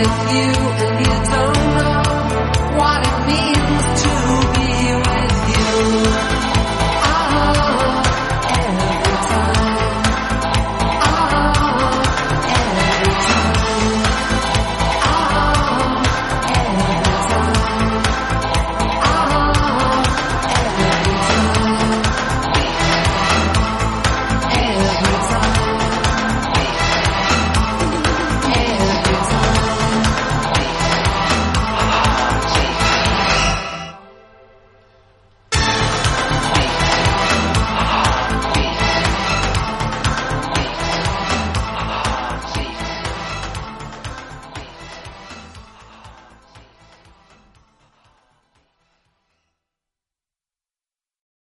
If you.